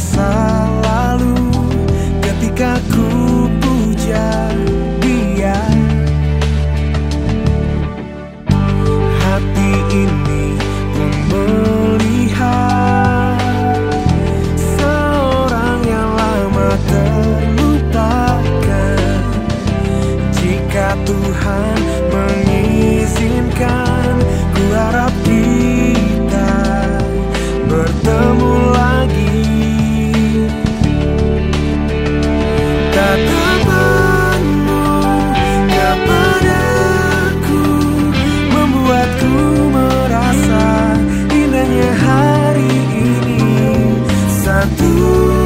coração. Satu